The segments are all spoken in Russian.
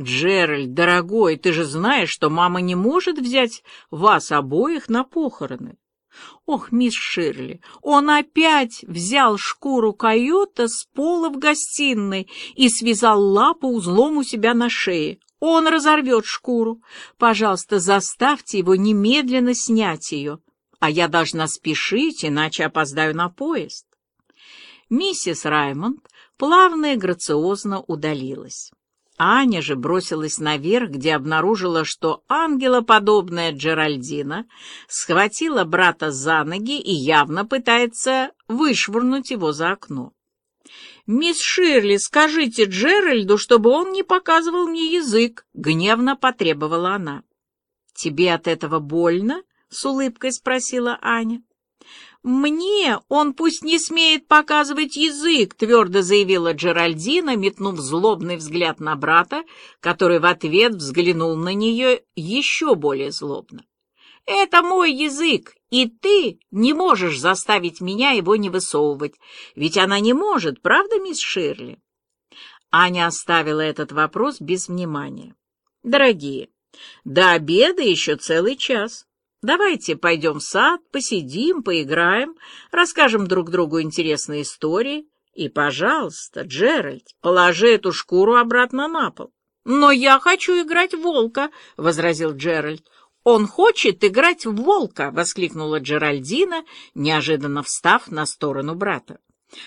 «Джеральд, дорогой, ты же знаешь, что мама не может взять вас обоих на похороны». Ох, мисс Ширли, он опять взял шкуру койота с пола в гостиной и связал лапу узлом у себя на шее. Он разорвет шкуру. Пожалуйста, заставьте его немедленно снять ее. А я должна спешить, иначе опоздаю на поезд. Миссис Раймонд плавно и грациозно удалилась. Аня же бросилась наверх, где обнаружила, что ангелоподобная Джеральдина схватила брата за ноги и явно пытается вышвырнуть его за окно. «Мисс Ширли, скажите Джеральду, чтобы он не показывал мне язык», — гневно потребовала она. «Тебе от этого больно?» — с улыбкой спросила Аня. «Мне он пусть не смеет показывать язык», — твердо заявила Джеральдина, метнув злобный взгляд на брата, который в ответ взглянул на нее еще более злобно. «Это мой язык, и ты не можешь заставить меня его не высовывать, ведь она не может, правда, мисс Ширли?» Аня оставила этот вопрос без внимания. «Дорогие, до обеда еще целый час. Давайте пойдем в сад, посидим, поиграем, расскажем друг другу интересные истории. И, пожалуйста, Джеральд, положи эту шкуру обратно на пол. «Но я хочу играть волка», — возразил Джеральд. «Он хочет играть в волка!» — воскликнула Джеральдина, неожиданно встав на сторону брата.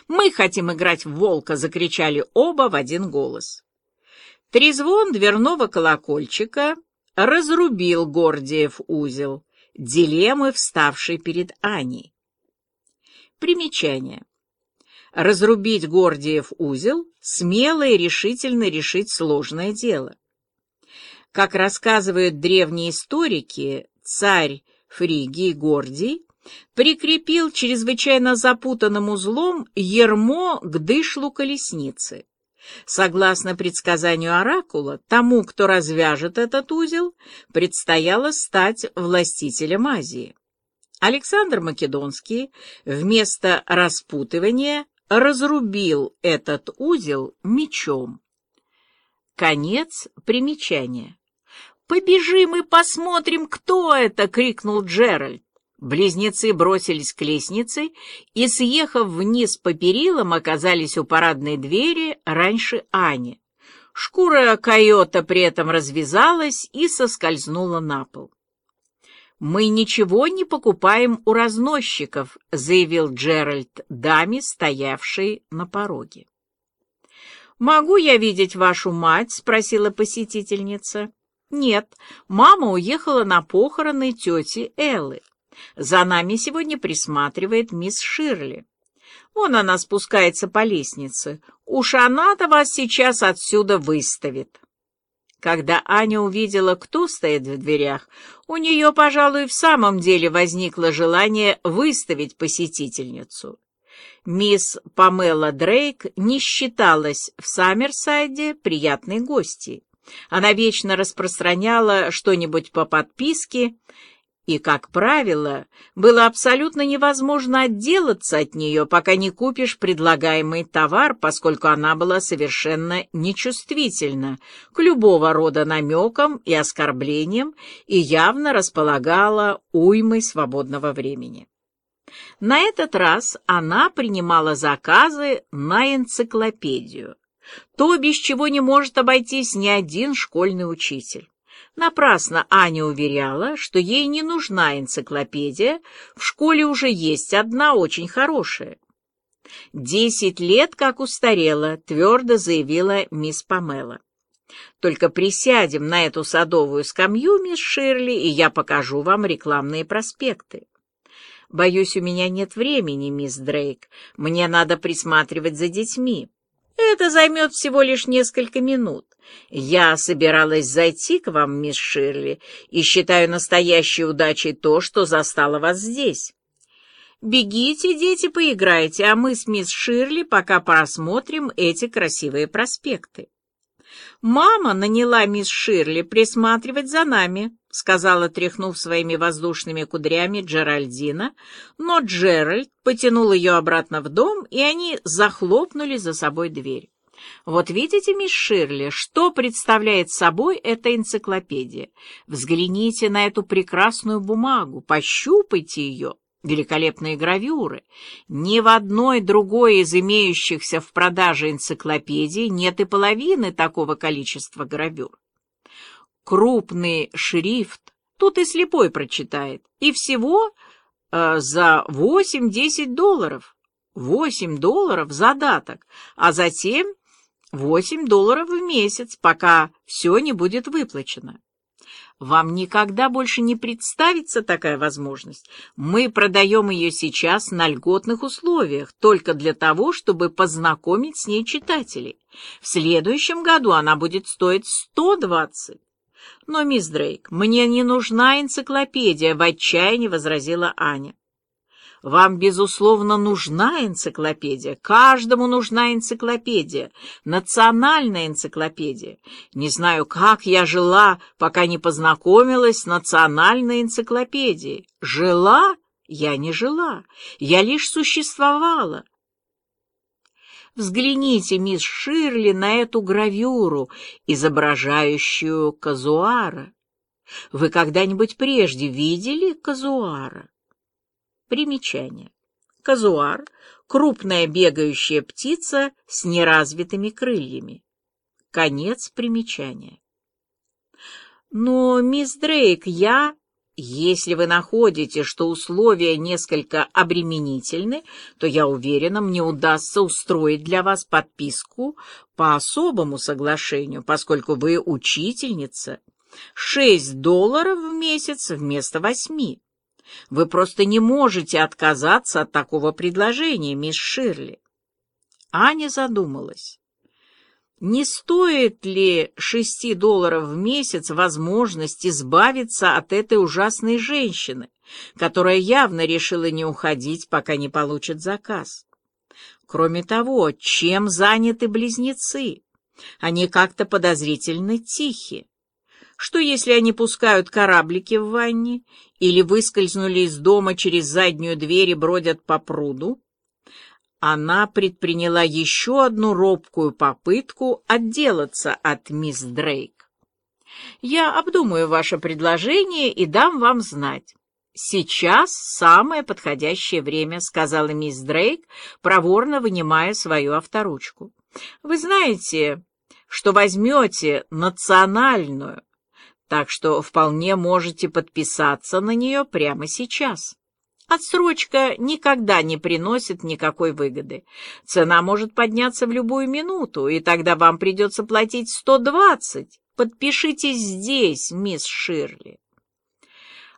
«Мы хотим играть в волка!» — закричали оба в один голос. Трезвон дверного колокольчика разрубил Гордиев узел дилеммы, вставшей перед Аней. Примечание. Разрубить Гордиев узел — смело и решительно решить сложное дело. Как рассказывают древние историки, царь Фригий Гордий прикрепил чрезвычайно запутанным узлом ермо к дышлу колесницы. Согласно предсказанию Оракула, тому, кто развяжет этот узел, предстояло стать властителем Азии. Александр Македонский вместо распутывания разрубил этот узел мечом. Конец примечания. «Побежим и посмотрим, кто это!» — крикнул Джеральд. Близнецы бросились к лестнице и, съехав вниз по перилам, оказались у парадной двери раньше Ани. Шкура койота при этом развязалась и соскользнула на пол. «Мы ничего не покупаем у разносчиков», — заявил Джеральд даме, стоявшей на пороге. «Могу я видеть вашу мать?» — спросила посетительница. «Нет, мама уехала на похороны тети Эллы. За нами сегодня присматривает мисс Ширли. Вон она спускается по лестнице. Уж она-то вас сейчас отсюда выставит. Когда Аня увидела, кто стоит в дверях, у нее, пожалуй, в самом деле возникло желание выставить посетительницу. Мисс Памела Дрейк не считалась в Саммерсайде приятной гостьей. Она вечно распространяла что-нибудь по подписке и, как правило, было абсолютно невозможно отделаться от нее, пока не купишь предлагаемый товар, поскольку она была совершенно нечувствительна к любого рода намекам и оскорблениям и явно располагала уймой свободного времени. На этот раз она принимала заказы на энциклопедию, то, без чего не может обойтись ни один школьный учитель. Напрасно Аня уверяла, что ей не нужна энциклопедия, в школе уже есть одна очень хорошая. «Десять лет как устарела», — твердо заявила мисс Памела. «Только присядем на эту садовую скамью, мисс Ширли, и я покажу вам рекламные проспекты». «Боюсь, у меня нет времени, мисс Дрейк. Мне надо присматривать за детьми. Это займет всего лишь несколько минут. Я собиралась зайти к вам, мисс Ширли, и считаю настоящей удачей то, что застала вас здесь. Бегите, дети, поиграйте, а мы с мисс Ширли пока просмотрим эти красивые проспекты. «Мама наняла мисс Ширли присматривать за нами», — сказала, тряхнув своими воздушными кудрями Джеральдина, но Джеральд потянул ее обратно в дом, и они захлопнули за собой дверь. Вот видите, мисс Ширли, что представляет собой эта энциклопедия? Взгляните на эту прекрасную бумагу, пощупайте ее. Великолепные гравюры. Ни в одной другой из имеющихся в продаже энциклопедий нет и половины такого количества гравюр. Крупный шрифт тут и слепой прочитает, и всего э, за 8-10 долларов. 8 долларов задаток, а затем 8 долларов в месяц, пока все не будет выплачено. Вам никогда больше не представится такая возможность. Мы продаем ее сейчас на льготных условиях, только для того, чтобы познакомить с ней читателей. В следующем году она будет стоить 120. Но, мисс Дрейк, мне не нужна энциклопедия, в отчаянии возразила Аня. Вам, безусловно, нужна энциклопедия. Каждому нужна энциклопедия. Национальная энциклопедия. Не знаю, как я жила, пока не познакомилась с национальной энциклопедией. Жила? Я не жила. Я лишь существовала. Взгляните, мисс Ширли, на эту гравюру, изображающую казуара. Вы когда-нибудь прежде видели казуара? Примечание. Казуар — крупная бегающая птица с неразвитыми крыльями. Конец примечания. Но, мисс Дрейк, я... Если вы находите, что условия несколько обременительны, то, я уверена, мне удастся устроить для вас подписку по особому соглашению, поскольку вы учительница. Шесть долларов в месяц вместо восьми. Вы просто не можете отказаться от такого предложения, мисс Ширли. Аня задумалась. Не стоит ли шести долларов в месяц возможность избавиться от этой ужасной женщины, которая явно решила не уходить, пока не получит заказ? Кроме того, чем заняты близнецы? Они как-то подозрительно тихи. Что, если они пускают кораблики в ванне или выскользнули из дома через заднюю дверь и бродят по пруду? Она предприняла еще одну робкую попытку отделаться от мисс Дрейк. «Я обдумаю ваше предложение и дам вам знать». «Сейчас самое подходящее время», — сказала мисс Дрейк, проворно вынимая свою авторучку. «Вы знаете, что возьмете национальную, так что вполне можете подписаться на нее прямо сейчас. Отсрочка никогда не приносит никакой выгоды. Цена может подняться в любую минуту, и тогда вам придется платить 120. Подпишитесь здесь, мисс Ширли.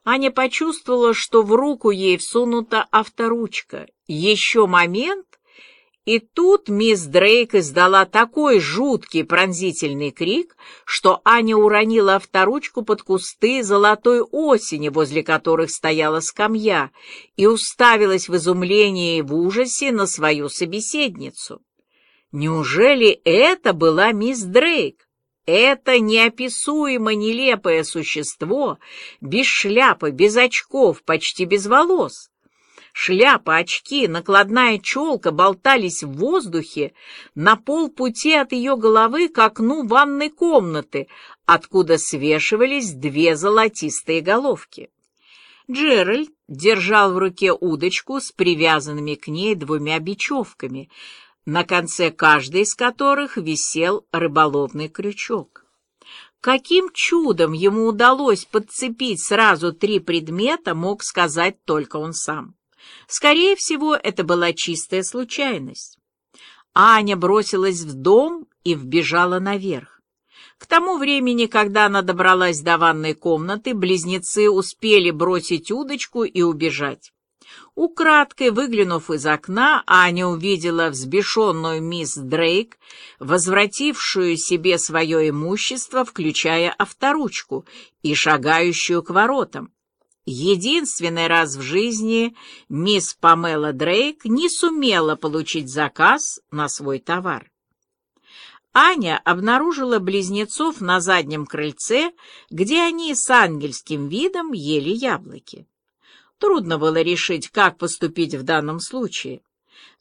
Аня почувствовала, что в руку ей всунута авторучка. Еще момент, и тут мисс Дрейк издала такой жуткий пронзительный крик, что Аня уронила авторучку под кусты золотой осени, возле которых стояла скамья, и уставилась в изумлении и в ужасе на свою собеседницу. Неужели это была мисс Дрейк? Это неописуемо нелепое существо, без шляпы, без очков, почти без волос. Шляпа, очки, накладная челка болтались в воздухе на полпути от ее головы к окну ванной комнаты, откуда свешивались две золотистые головки. Джеральд держал в руке удочку с привязанными к ней двумя бечевками, на конце каждой из которых висел рыболовный крючок. Каким чудом ему удалось подцепить сразу три предмета, мог сказать только он сам. Скорее всего, это была чистая случайность. Аня бросилась в дом и вбежала наверх. К тому времени, когда она добралась до ванной комнаты, близнецы успели бросить удочку и убежать. Украдкой выглянув из окна, Аня увидела взбешенную мисс Дрейк, возвратившую себе свое имущество, включая авторучку, и шагающую к воротам. Единственный раз в жизни мисс Памела Дрейк не сумела получить заказ на свой товар. Аня обнаружила близнецов на заднем крыльце, где они с ангельским видом ели яблоки. Трудно было решить, как поступить в данном случае.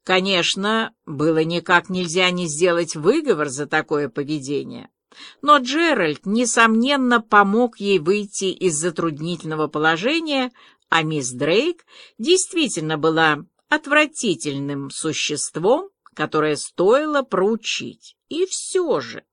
Конечно, было никак нельзя не сделать выговор за такое поведение. Но Джеральд, несомненно, помог ей выйти из затруднительного положения, а мисс Дрейк действительно была отвратительным существом, которое стоило проучить. И все же...